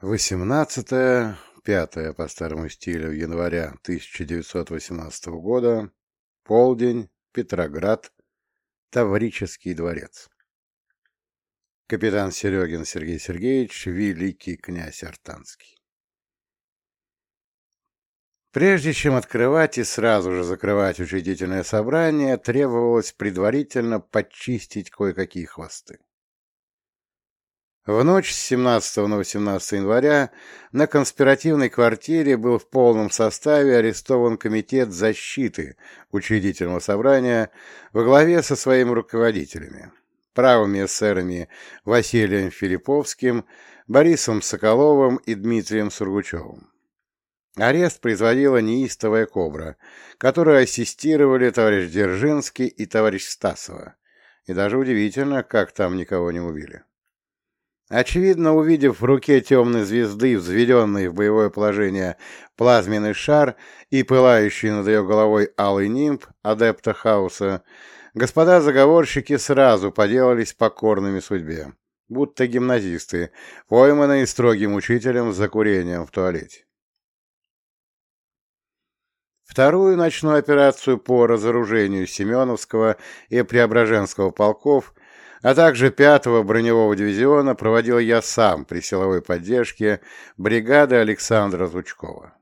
18 5 по старому стилю января 1918 года, полдень, Петроград, Таврический дворец. Капитан Серегин Сергей Сергеевич, великий князь Артанский. Прежде чем открывать и сразу же закрывать учредительное собрание, требовалось предварительно подчистить кое-какие хвосты. В ночь с 17 на 18 января на конспиративной квартире был в полном составе арестован Комитет защиты учредительного собрания во главе со своими руководителями, правыми эсерами Василием Филипповским, Борисом Соколовым и Дмитрием Сургучевым. Арест производила неистовая «Кобра», которую ассистировали товарищ Дзержинский и товарищ Стасова. И даже удивительно, как там никого не убили. Очевидно, увидев в руке темной звезды, взведенный в боевое положение плазменный шар и пылающий над ее головой алый нимб адепта хаоса, господа заговорщики сразу поделались покорными судьбе, будто гимназисты, пойманные строгим учителем за курением в туалете. Вторую ночную операцию по разоружению Семеновского и Преображенского полков а также 5-го броневого дивизиона проводил я сам при силовой поддержке бригады Александра Звучкова.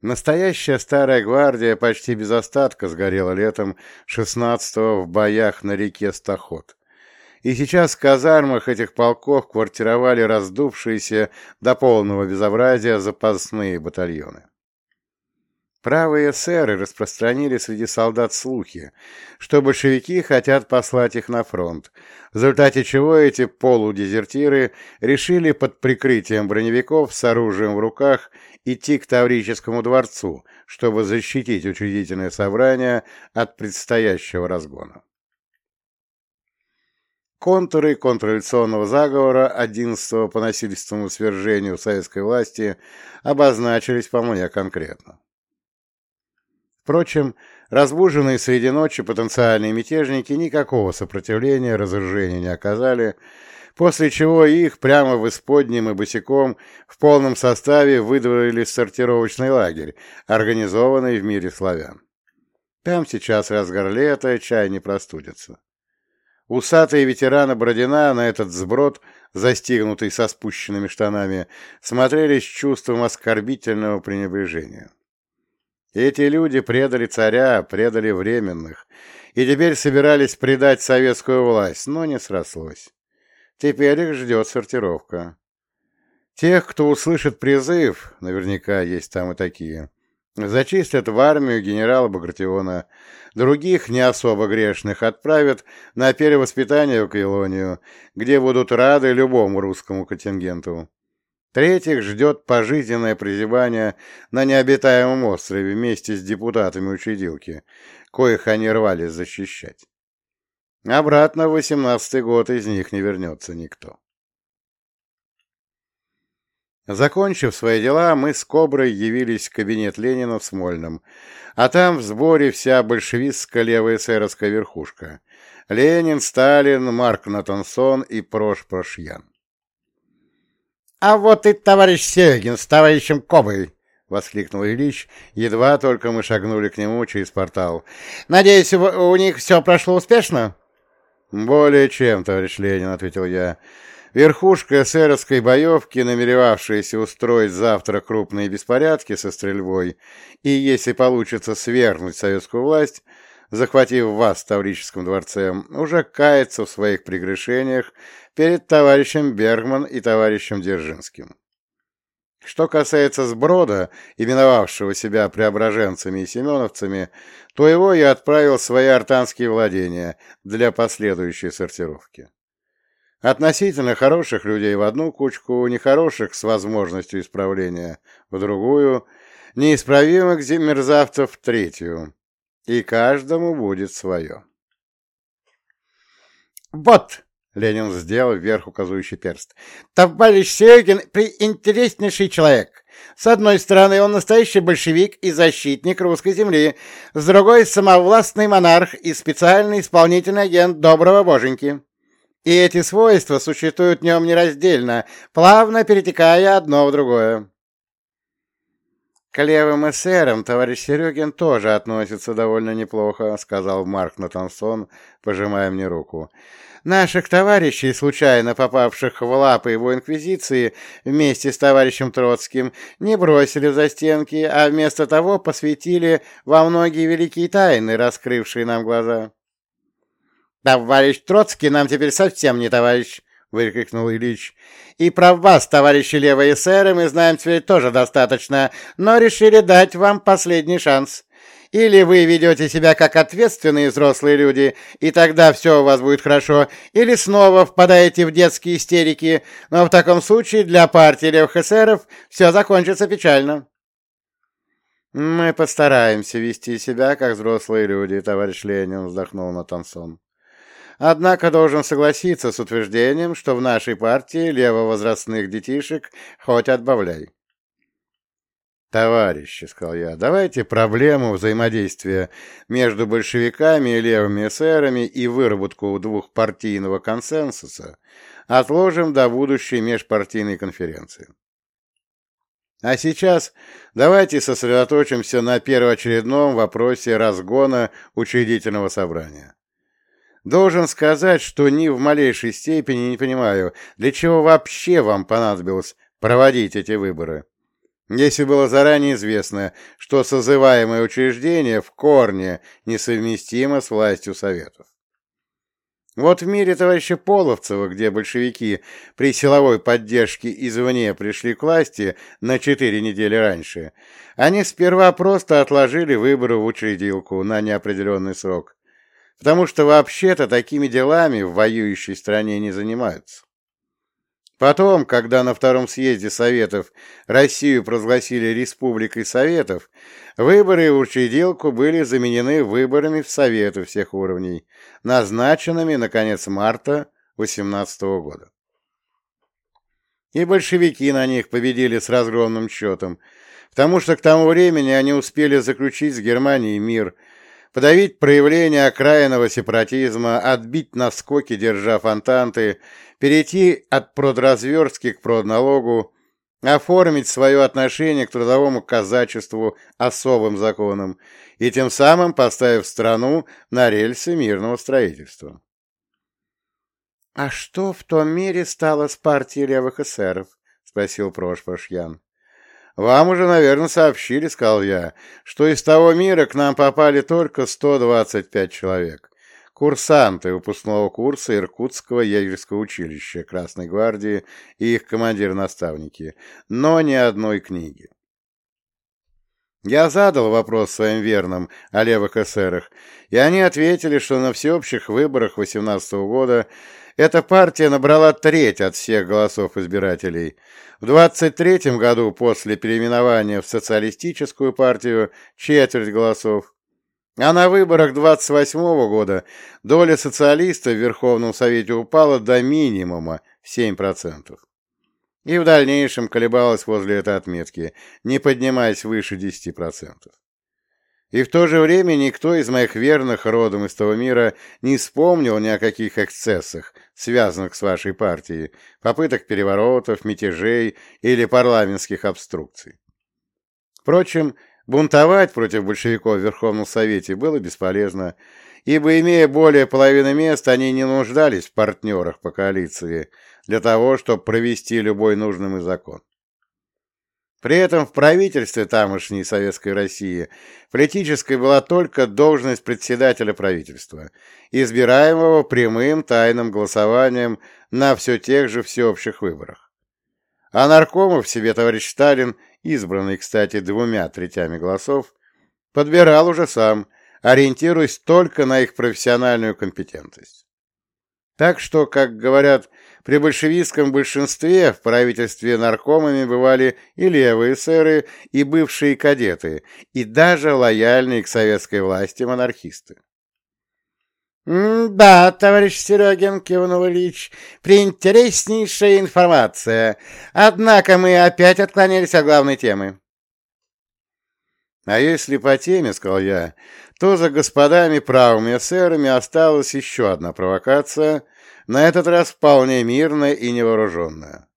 Настоящая старая гвардия почти без остатка сгорела летом 16-го в боях на реке Стоход. И сейчас в казармах этих полков квартировали раздувшиеся до полного безобразия запасные батальоны. Правые эсеры распространили среди солдат слухи, что большевики хотят послать их на фронт, в результате чего эти полудезертиры решили под прикрытием броневиков с оружием в руках идти к Таврическому дворцу, чтобы защитить учредительное собрание от предстоящего разгона. Контуры контрреволюционного заговора 11 по насильственному свержению советской власти обозначились по мне конкретно. Впрочем, разбуженные среди ночи потенциальные мятежники никакого сопротивления разоружению не оказали, после чего их прямо в исподнем и босиком в полном составе выдворили в сортировочный лагерь, организованный в мире славян. Там сейчас разгар лета, чай не простудится. Усатые ветераны Бородина на этот сброд, застигнутый со спущенными штанами, смотрели с чувством оскорбительного пренебрежения. Эти люди предали царя, предали временных, и теперь собирались предать советскую власть, но не срослось. Теперь их ждет сортировка. Тех, кто услышит призыв, наверняка есть там и такие, зачистят в армию генерала Багратиона, других, не особо грешных, отправят на перевоспитание в Каилонию, где будут рады любому русскому контингенту. Третьих ждет пожизненное прозябание на необитаемом острове вместе с депутатами учредилки, коих они рвались защищать. Обратно в восемнадцатый год из них не вернется никто. Закончив свои дела, мы с Коброй явились в кабинет Ленина в Смольном, а там в сборе вся большевистская левая эсеровская верхушка. Ленин, Сталин, Марк Натансон и Прош Прошьян. «А вот и товарищ Сегин с товарищем Кобой!» — воскликнул Ильич, едва только мы шагнули к нему через портал. «Надеюсь, у них все прошло успешно?» «Более чем, товарищ Ленин», — ответил я. Верхушка эсеровской боевки, намеревавшаяся устроить завтра крупные беспорядки со стрельбой и, если получится, свергнуть советскую власть, захватив вас в Таврическом дворце, уже кается в своих прегрешениях перед товарищем Бергман и товарищем Дзержинским. Что касается сброда, именовавшего себя преображенцами и семеновцами, то его я отправил в свои артанские владения для последующей сортировки. Относительно хороших людей в одну кучку, нехороших с возможностью исправления в другую, неисправимых мерзавцев в третью. И каждому будет свое. «Вот!» Ленин сделал вверх указывающий перст. «Товарищ Серегин — приинтереснейший человек. С одной стороны, он настоящий большевик и защитник русской земли, с другой — самовластный монарх и специальный исполнительный агент доброго боженьки. И эти свойства существуют в нем нераздельно, плавно перетекая одно в другое. «К левым эсерам товарищ Серегин тоже относится довольно неплохо», — сказал Марк Натансон, пожимая мне руку. «Наших товарищей, случайно попавших в лапы его инквизиции вместе с товарищем Троцким, не бросили за стенки, а вместо того посвятили во многие великие тайны, раскрывшие нам глаза». «Товарищ Троцкий нам теперь совсем не товарищ», — выкрикнул Ильич. «И про вас, товарищи левые эсеры, мы знаем теперь тоже достаточно, но решили дать вам последний шанс. Или вы ведете себя как ответственные взрослые люди, и тогда все у вас будет хорошо, или снова впадаете в детские истерики, но в таком случае для партии левых эсеров все закончится печально». «Мы постараемся вести себя как взрослые люди, товарищ Ленин», — вздохнул Натансон. Однако должен согласиться с утверждением, что в нашей партии левовозрастных детишек хоть отбавляй. «Товарищи», — сказал я, — «давайте проблему взаимодействия между большевиками и левыми эсерами и выработку двухпартийного консенсуса отложим до будущей межпартийной конференции. А сейчас давайте сосредоточимся на первоочередном вопросе разгона учредительного собрания. Должен сказать, что ни в малейшей степени не понимаю, для чего вообще вам понадобилось проводить эти выборы. Если было заранее известно, что созываемое учреждение в корне несовместимо с властью Советов. Вот в мире товарища Половцева, где большевики при силовой поддержке извне пришли к власти на четыре недели раньше, они сперва просто отложили выборы в учредилку на неопределенный срок, потому что вообще-то такими делами в воюющей стране не занимаются. Потом, когда на Втором съезде Советов Россию провозгласили Республикой Советов, выборы в учредилку были заменены выборами в Советы всех уровней, назначенными на конец марта 18 года. И большевики на них победили с разгромным счетом, потому что к тому времени они успели заключить с Германией мир – подавить проявление окраинного сепаратизма, отбить наскоки, держа фонтанты, перейти от продразверстки к продналогу, оформить свое отношение к трудовому казачеству особым законом и тем самым поставив страну на рельсы мирного строительства. — А что в том мире стало с партией левых эсеров? — спросил Прошпашьян. «Вам уже, наверное, сообщили, — сказал я, — что из того мира к нам попали только 125 человек. Курсанты выпускного курса Иркутского егерского училища Красной гвардии и их командир-наставники, но ни одной книги. Я задал вопрос своим верным о левых эсерах, и они ответили, что на всеобщих выборах 18 года эта партия набрала треть от всех голосов избирателей. В 23 году после переименования в социалистическую партию четверть голосов. А на выборах 28 года доля социалистов в Верховном Совете упала до минимума в 7%. И в дальнейшем колебалась возле этой отметки, не поднимаясь выше 10%. И в то же время никто из моих верных родом из того мира не вспомнил ни о каких эксцессах, связанных с вашей партией, попыток переворотов, мятежей или парламентских обструкций. Впрочем, бунтовать против большевиков в Верховном Совете было бесполезно, ибо, имея более половины мест, они не нуждались в партнерах по коалиции для того, чтобы провести любой нужный закон. При этом в правительстве тамошней Советской России политической была только должность председателя правительства, избираемого прямым тайным голосованием на все тех же всеобщих выборах. А наркомов себе товарищ Сталин, избранный, кстати, двумя третями голосов, подбирал уже сам, ориентируясь только на их профессиональную компетентность. Так что, как говорят, при большевистском большинстве в правительстве наркомами бывали и левые сэры, и бывшие кадеты, и даже лояльные к советской власти монархисты. «Да, товарищ Серегин, — кивнул Ильич, — приинтереснейшая информация. Однако мы опять отклонились от главной темы». «А если по теме, — сказал я, — за господами правыми эсерами осталась еще одна провокация — на этот раз вполне мирная и невооруженная.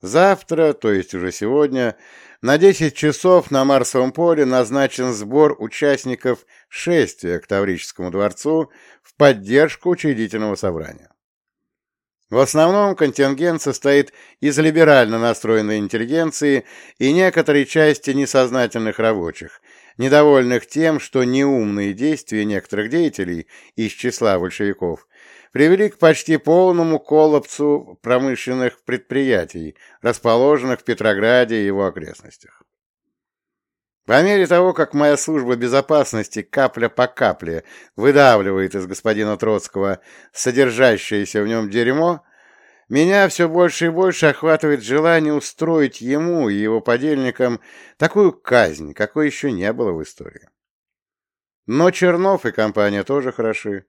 Завтра, то есть уже сегодня, на 10 часов на Марсовом поле назначен сбор участников шествия к Таврическому дворцу в поддержку учредительного собрания. В основном контингент состоит из либерально настроенной интеллигенции и некоторой части несознательных рабочих, недовольных тем, что неумные действия некоторых деятелей из числа большевиков привели к почти полному коллапсу промышленных предприятий, расположенных в Петрограде и его окрестностях. По мере того, как моя служба безопасности капля по капле выдавливает из господина Троцкого содержащееся в нем дерьмо, меня все больше и больше охватывает желание устроить ему и его подельникам такую казнь, какой еще не было в истории. Но Чернов и компания тоже хороши.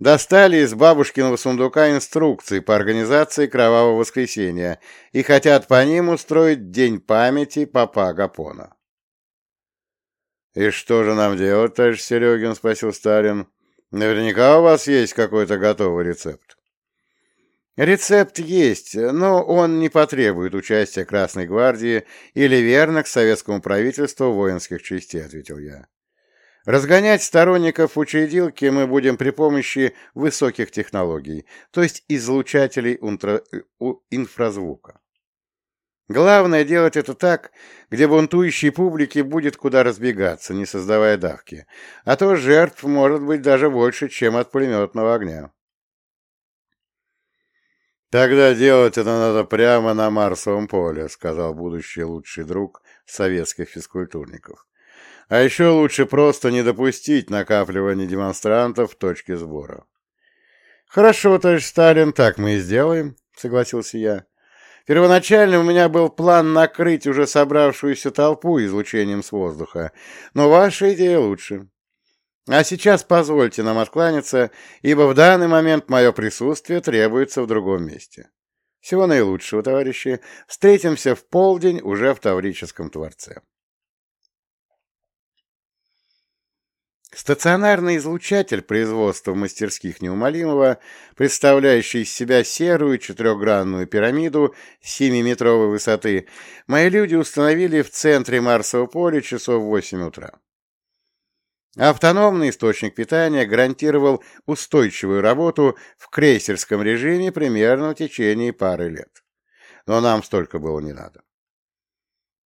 Достали из бабушкиного сундука инструкции по организации Кровавого Воскресенья и хотят по ним устроить День памяти папа Гапона. «И что же нам делать, товарищ Серегин?» — спросил Сталин. «Наверняка у вас есть какой-то готовый рецепт». «Рецепт есть, но он не потребует участия Красной Гвардии или верно к советскому правительству воинских частей», — ответил я. «Разгонять сторонников учредилки мы будем при помощи высоких технологий, то есть излучателей инфразвука. Главное делать это так, где бунтующей публике будет куда разбегаться, не создавая давки, а то жертв может быть даже больше, чем от пулеметного огня. «Тогда делать это надо прямо на Марсовом поле», — сказал будущий лучший друг советских физкультурников. «А еще лучше просто не допустить накапливания демонстрантов в точке сбора». «Хорошо, товарищ Сталин, так мы и сделаем», — согласился я. Первоначально у меня был план накрыть уже собравшуюся толпу излучением с воздуха, но ваша идея лучше. А сейчас позвольте нам откланяться, ибо в данный момент мое присутствие требуется в другом месте. Всего наилучшего, товарищи. Встретимся в полдень уже в Таврическом дворце. Стационарный излучатель производства мастерских неумолимого, представляющий из себя серую четырехгранную пирамиду 7-метровой высоты, мои люди установили в центре Марсового поля часов в 8 утра. Автономный источник питания гарантировал устойчивую работу в крейсерском режиме примерно в течение пары лет. Но нам столько было не надо.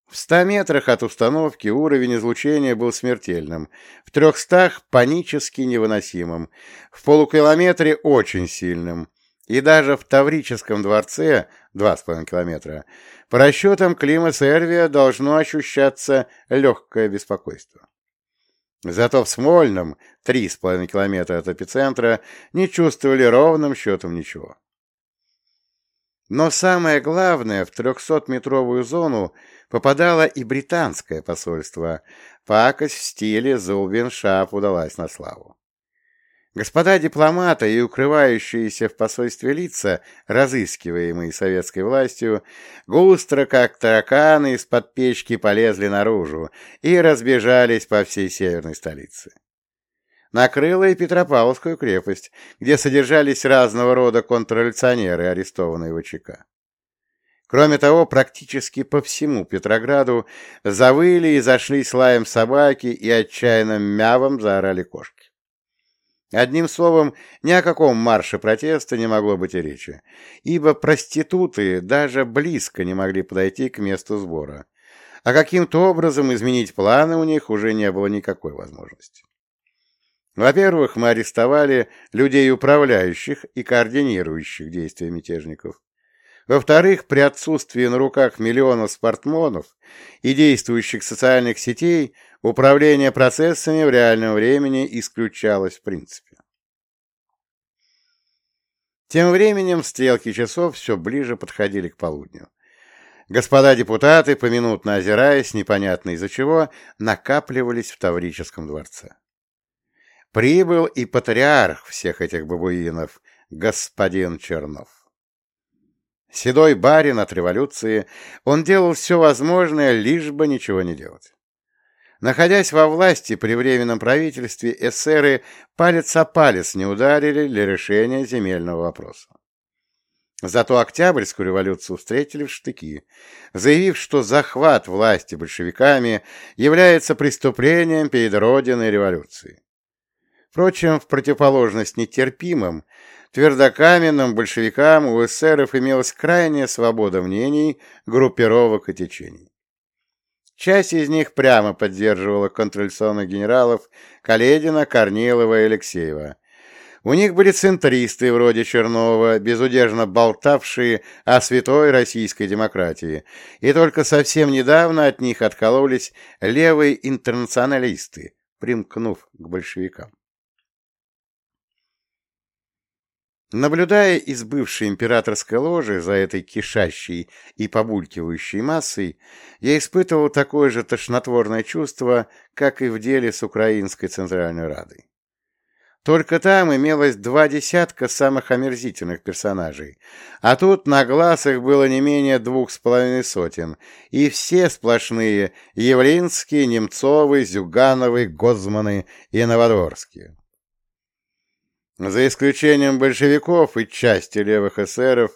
В ста метрах от установки уровень излучения был смертельным, в трехстах — панически невыносимым, в полукилометре — очень сильным, и даже в Таврическом дворце — два с половиной километра, по расчетам Клима Сервия должно ощущаться легкое беспокойство. Зато в Смольном, три с половиной километра от эпицентра, не чувствовали ровным счетом ничего. Но самое главное, в трехсотметровую зону попадало и британское посольство. Пакость в стиле Зулбеншап удалась на славу. Господа дипломаты и укрывающиеся в посольстве лица, разыскиваемые советской властью, густро, как тараканы, из-под печки полезли наружу и разбежались по всей северной столице. Накрыла и Петропавловскую крепость, где содержались разного рода контрреволюционеры, арестованные в ВЧК. Кроме того, практически по всему Петрограду завыли и зашли с лаем собаки и отчаянным мявом заорали кошки. Одним словом, ни о каком марше протеста не могло быть и речи, ибо проституты даже близко не могли подойти к месту сбора, а каким-то образом изменить планы у них уже не было никакой возможности. Во-первых, мы арестовали людей, управляющих и координирующих действия мятежников. Во-вторых, при отсутствии на руках миллионов спортмонов и действующих социальных сетей управление процессами в реальном времени исключалось в принципе. Тем временем стрелки часов все ближе подходили к полудню. Господа депутаты, поминутно озираясь, непонятно из-за чего, накапливались в Таврическом дворце. Прибыл и патриарх всех этих бабуинов, господин Чернов. Седой барин от революции, он делал все возможное, лишь бы ничего не делать. Находясь во власти при Временном правительстве, эсеры палец о палец не ударили для решения земельного вопроса. Зато Октябрьскую революцию встретили в штыки, заявив, что захват власти большевиками является преступлением перед Родиной революции. Впрочем, в противоположность нетерпимым, твердокаменным большевикам у эсеров имелась крайняя свобода мнений, группировок и течений. Часть из них прямо поддерживала контрреволюционных генералов Каледина, Корнилова и Алексеева. У них были центристы вроде Чернова, безудержно болтавшие о святой российской демократии, и только совсем недавно от них откололись левые интернационалисты, примкнув к большевикам. Наблюдая из бывшей императорской ложи за этой кишащей и побулькивающей массой, я испытывал такое же тошнотворное чувство, как и в деле с Украинской Центральной Радой. Только там имелось два десятка самых омерзительных персонажей, а тут на глаз их было не менее двух с половиной сотен, и все сплошные Явлинские, Немцовы, Зюгановы, Гозманы и Новодворские. За исключением большевиков и части левых эсеров,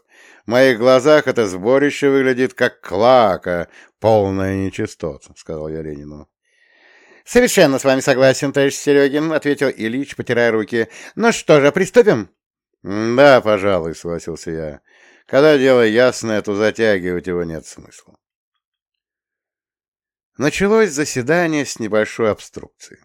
в моих глазах это сборище выглядит как клака, полная нечистот, — сказал я Ленину. — Совершенно с вами согласен, товарищ Серегин, — ответил Ильич, потирая руки. — Ну что же, приступим? — Да, пожалуй, — согласился я. Когда дело ясное, то затягивать его нет смысла. Началось заседание с небольшой обструкции.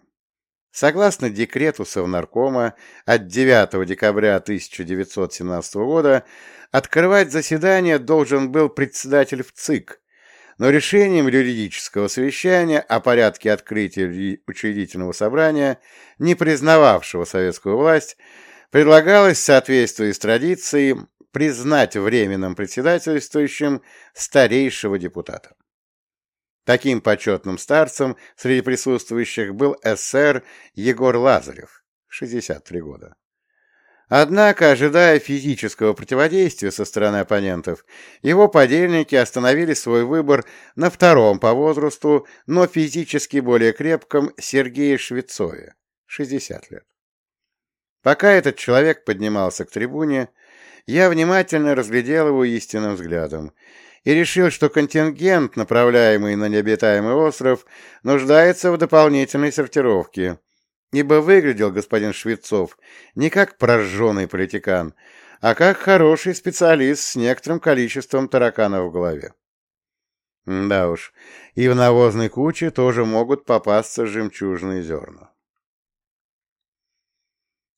Согласно декрету Совнаркома от 9 декабря 1917 года, открывать заседание должен был председатель в ЦИК, но решением юридического совещания о порядке открытия учредительного собрания, не признававшего советскую власть, предлагалось в соответствии с традицией признать временным председательствующим старейшего депутата. Таким почетным старцем среди присутствующих был СССР Егор Лазарев, 63 года. Однако, ожидая физического противодействия со стороны оппонентов, его подельники остановили свой выбор на втором по возрасту, но физически более крепком Сергее Швецове, 60 лет. Пока этот человек поднимался к трибуне, я внимательно разглядел его истинным взглядом и решил, что контингент, направляемый на необитаемый остров, нуждается в дополнительной сортировке, ибо выглядел господин Швецов не как прожженный политикан, а как хороший специалист с некоторым количеством тараканов в голове. Да уж, и в навозной куче тоже могут попасться жемчужные зерна.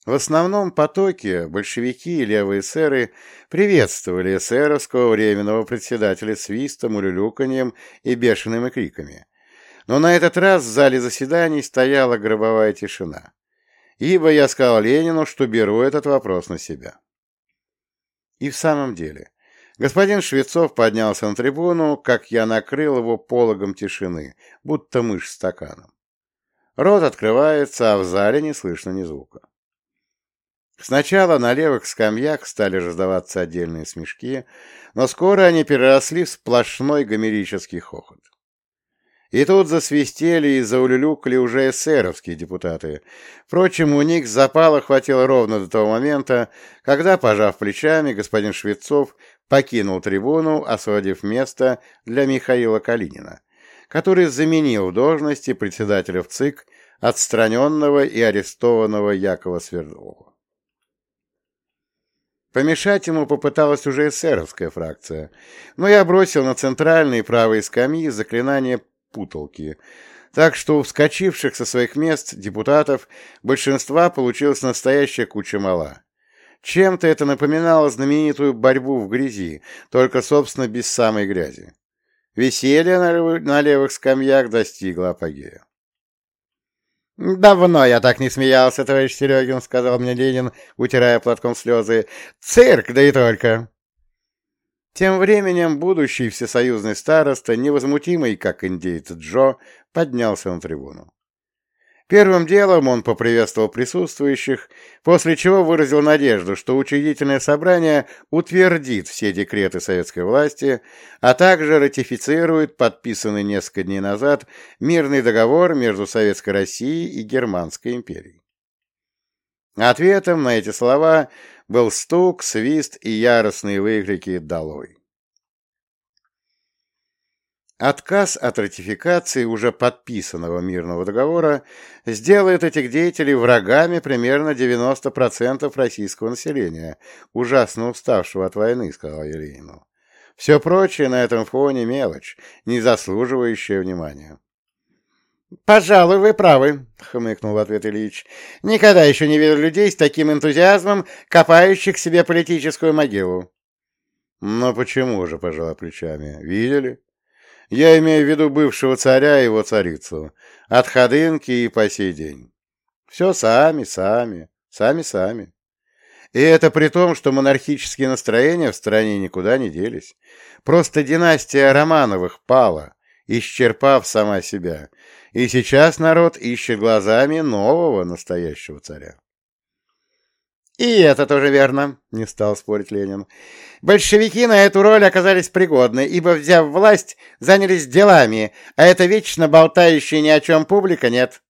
В основном потоке большевики и левые эсеры приветствовали эсеровского временного председателя свистом, улюлюканьем и бешеными криками. Но на этот раз в зале заседаний стояла гробовая тишина, ибо я сказал Ленину, что беру этот вопрос на себя. И в самом деле, господин Швецов поднялся на трибуну, как я накрыл его пологом тишины, будто мышь стаканом. Рот открывается, а в зале не слышно ни звука. Сначала на левых скамьях стали раздаваться отдельные смешки, но скоро они переросли в сплошной гомерический хохот. И тут засвистели и заулюлюкали уже эсеровские депутаты. Впрочем, у них запала хватило ровно до того момента, когда, пожав плечами, господин Швецов покинул трибуну, освободив место для Михаила Калинина, который заменил в должности председателя в ЦИК отстраненного и арестованного Якова Свердлова. Помешать ему попыталась уже эсеровская фракция, но я бросил на центральные правые скамьи заклинание путалки, так что у вскочивших со своих мест депутатов большинства получилась настоящая куча мала. Чем-то это напоминало знаменитую борьбу в грязи, только, собственно, без самой грязи. Веселье на левых скамьях достигло апогея. «Давно я так не смеялся, товарищ Серегин», — сказал мне Ленин, утирая платком слезы. «Цирк, да и только!» Тем временем будущий всесоюзный староста, невозмутимый, как индейец Джо, поднялся на трибуну. Первым делом он поприветствовал присутствующих, после чего выразил надежду, что учредительное собрание утвердит все декреты советской власти, а также ратифицирует подписанный несколько дней назад мирный договор между Советской Россией и Германской империей. Ответом на эти слова был стук, свист и яростные выкрики «Долой!». Отказ от ратификации уже подписанного мирного договора сделает этих деятелей врагами примерно 90% российского населения, ужасно уставшего от войны, сказал я Ленину. Все прочее на этом фоне мелочь, не заслуживающая внимания. «Пожалуй, вы правы», — хмыкнул в ответ Ильич. «Никогда еще не видел людей с таким энтузиазмом, копающих себе политическую могилу». «Но почему же, пожалуй, плечами? Видели?» Я имею в виду бывшего царя и его царицу. От ходынки и по сей день. Все сами, сами, сами-сами. И это при том, что монархические настроения в стране никуда не делись. Просто династия Романовых пала, исчерпав сама себя. И сейчас народ ищет глазами нового настоящего царя. «И это тоже верно», — не стал спорить Ленин. «Большевики на эту роль оказались пригодны, ибо, взяв власть, занялись делами, а это вечно болтающая ни о чем публика нет».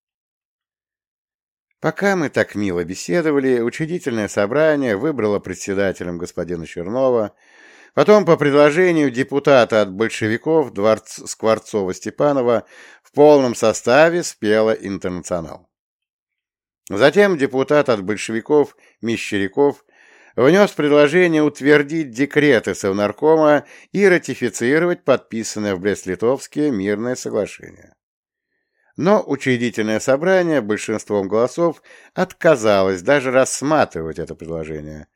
Пока мы так мило беседовали, учредительное собрание выбрало председателем господина Чернова, потом по предложению депутата от большевиков Дворц... Скворцова-Степанова в полном составе спела «Интернационал». Затем депутат от большевиков Мещеряков внес предложение утвердить декреты Совнаркома и ратифицировать подписанное в Брест-Литовске мирное соглашение. Но учредительное собрание большинством голосов отказалось даже рассматривать это предложение,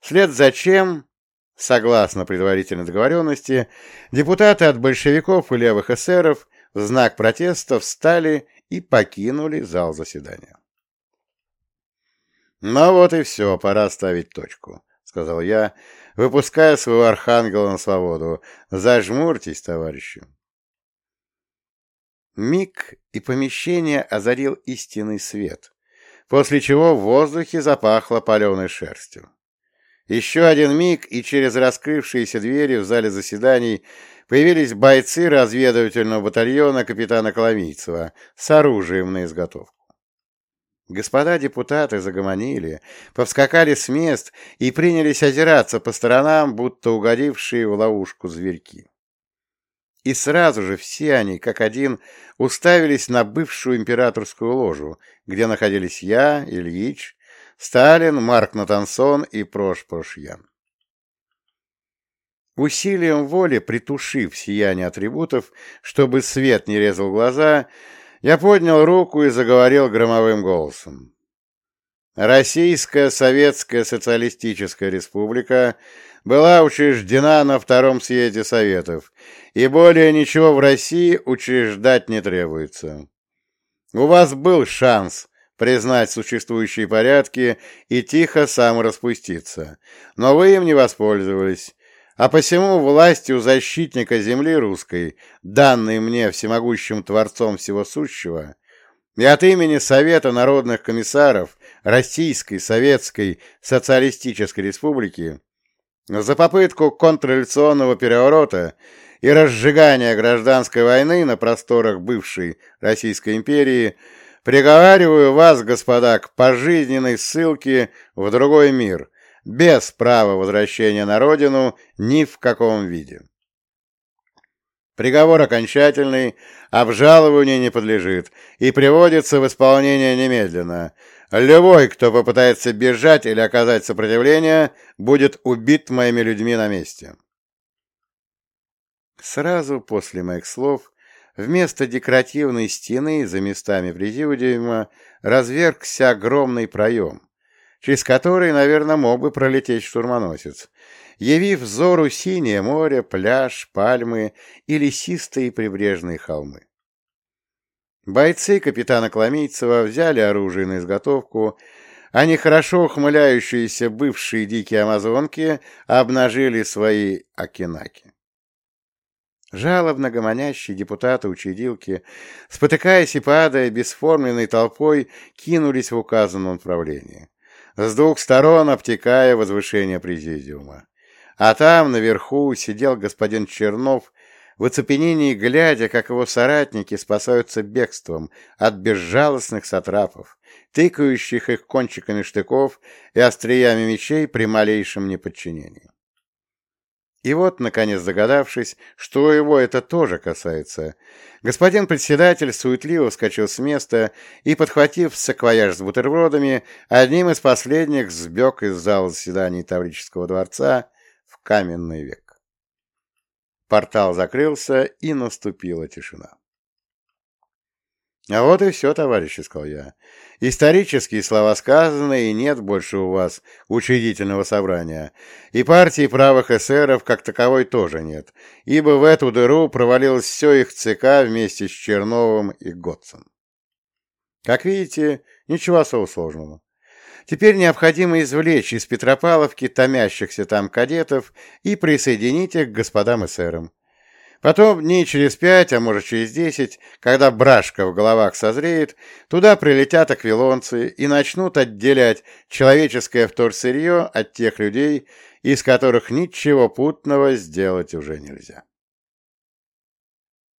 вслед за чем, согласно предварительной договоренности, депутаты от большевиков и левых эсеров в знак протеста встали и покинули зал заседания. «Ну вот и все, пора ставить точку», — сказал я, выпуская своего архангела на свободу. «Зажмурьтесь, товарищи». Миг и помещение озарил истинный свет, после чего в воздухе запахло паленой шерстью. Еще один миг, и через раскрывшиеся двери в зале заседаний появились бойцы разведывательного батальона капитана Коломийцева с оружием на изготовку. Господа депутаты загомонили, повскакали с мест и принялись озираться по сторонам, будто угодившие в ловушку зверьки. И сразу же все они, как один, уставились на бывшую императорскую ложу, где находились я, Ильич, Сталин, Марк Натансон и Прош Прошьян. Усилием воли, притушив сияние атрибутов, чтобы свет не резал глаза, я поднял руку и заговорил громовым голосом. Российская Советская Социалистическая Республика была учреждена на Втором съезде Советов, и более ничего в России учреждать не требуется. У вас был шанс признать существующие порядки и тихо самораспуститься, но вы им не воспользовались, а посему властью защитника земли русской, данной мне всемогущим Творцом Всего Сущего, и от имени Совета народных комиссаров Российской Советской Социалистической Республики за попытку контрреволюционного переворота и разжигания гражданской войны на просторах бывшей Российской империи приговариваю вас, господа, к пожизненной ссылке в другой мир – без права возвращения на родину ни в каком виде. Приговор окончательный, обжалованию не подлежит и приводится в исполнение немедленно. Любой, кто попытается бежать или оказать сопротивление, будет убит моими людьми на месте. Сразу после моих слов вместо декоративной стены за местами президиума развергся огромный проем, через который, наверное, мог бы пролететь штурмоносец, явив взору синее море, пляж, пальмы и лесистые прибрежные холмы. Бойцы капитана Кламийцева взяли оружие на изготовку, а нехорошо ухмыляющиеся бывшие дикие амазонки обнажили свои окинаки. Жалобно гомонящие депутаты-учредилки, спотыкаясь и падая бесформенной толпой, кинулись в указанном направлении с двух сторон обтекая возвышение президиума. А там, наверху, сидел господин Чернов в оцепенении глядя, как его соратники спасаются бегством от безжалостных сатрапов, тыкающих их кончиками штыков и остриями мечей при малейшем неподчинении. И вот, наконец догадавшись, что его это тоже касается, господин председатель суетливо вскочил с места и, подхватив саквояж с бутербродами, одним из последних сбег из зала заседаний Таврического дворца в каменный век. Портал закрылся, и наступила тишина. А вот и все, товарищи, сказал я. Исторические слова сказаны, и нет больше у вас учредительного собрания. И партии правых эсеров как таковой тоже нет, ибо в эту дыру провалилось все их ЦК вместе с Черновым и Готцем. Как видите, ничего особо сложного. Теперь необходимо извлечь из Петропавловки томящихся там кадетов и присоединить их к господам эсерам. Потом дней через пять, а может через десять, когда брашка в головах созреет, туда прилетят аквилонцы и начнут отделять человеческое вторсырье от тех людей, из которых ничего путного сделать уже нельзя.